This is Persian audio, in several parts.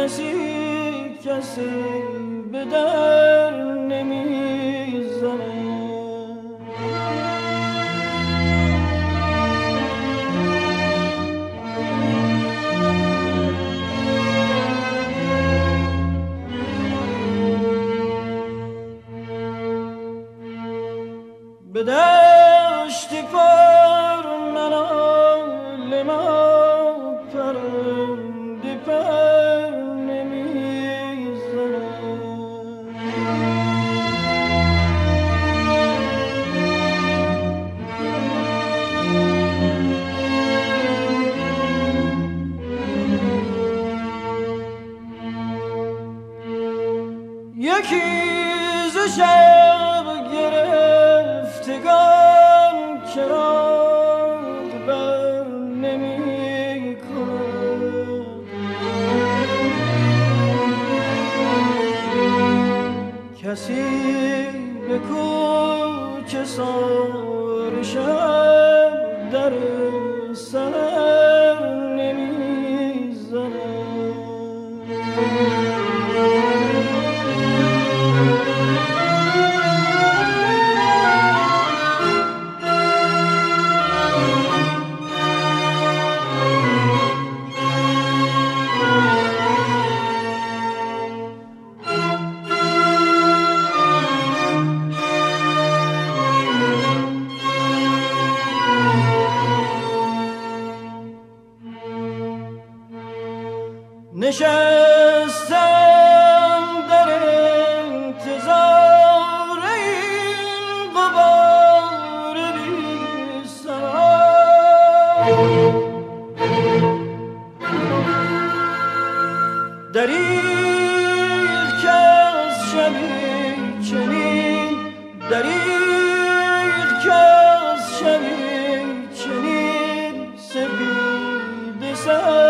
کسی کسی به در نمی‌زنه. به دشت پا کی ز شب گرفتگان کراد بر کسی به کوچه سار شب در سر نشستم در انتظار این قبار بی در این کس شبی چنین در این کس شبی چنین سپید سر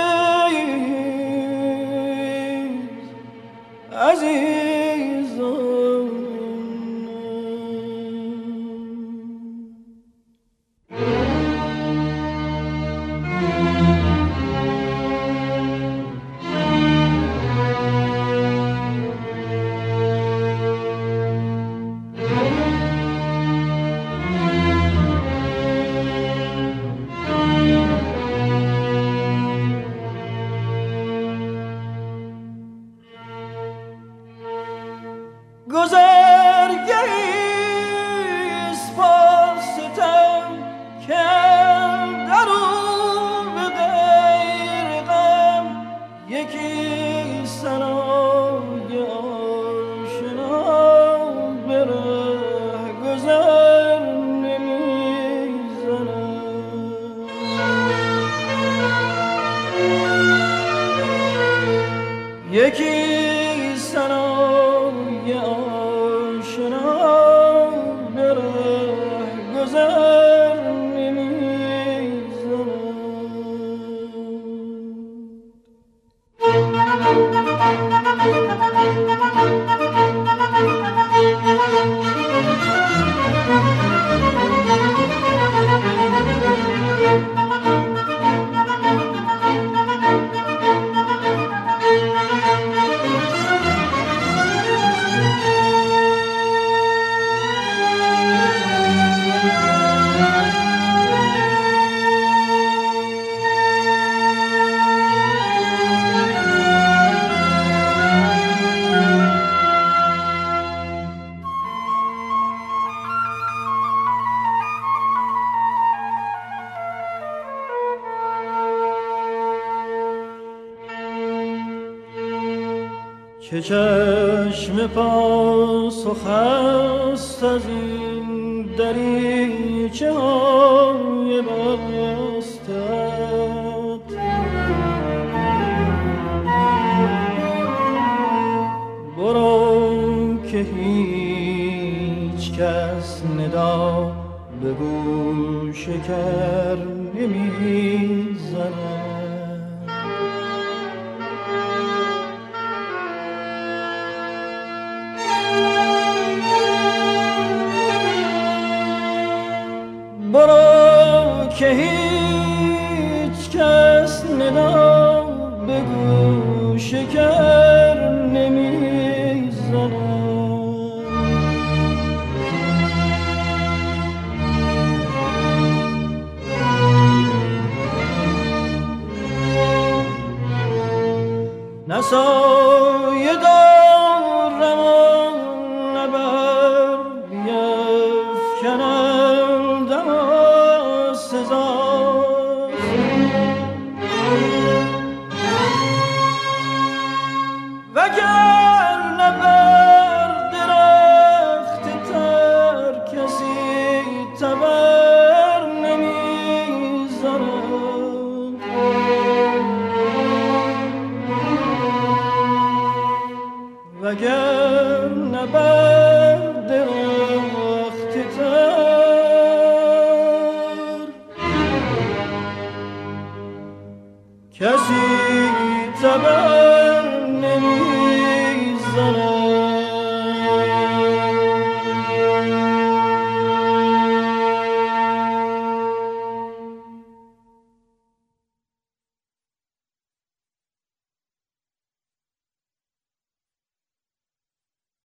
یکی سنای آشنا به ره گذر. که چشم پاسخ است از این دریچه های بستت برو که هیچ کس ندا به گوش کر نمی‌زند. برو که هیچ کس ندا به گوش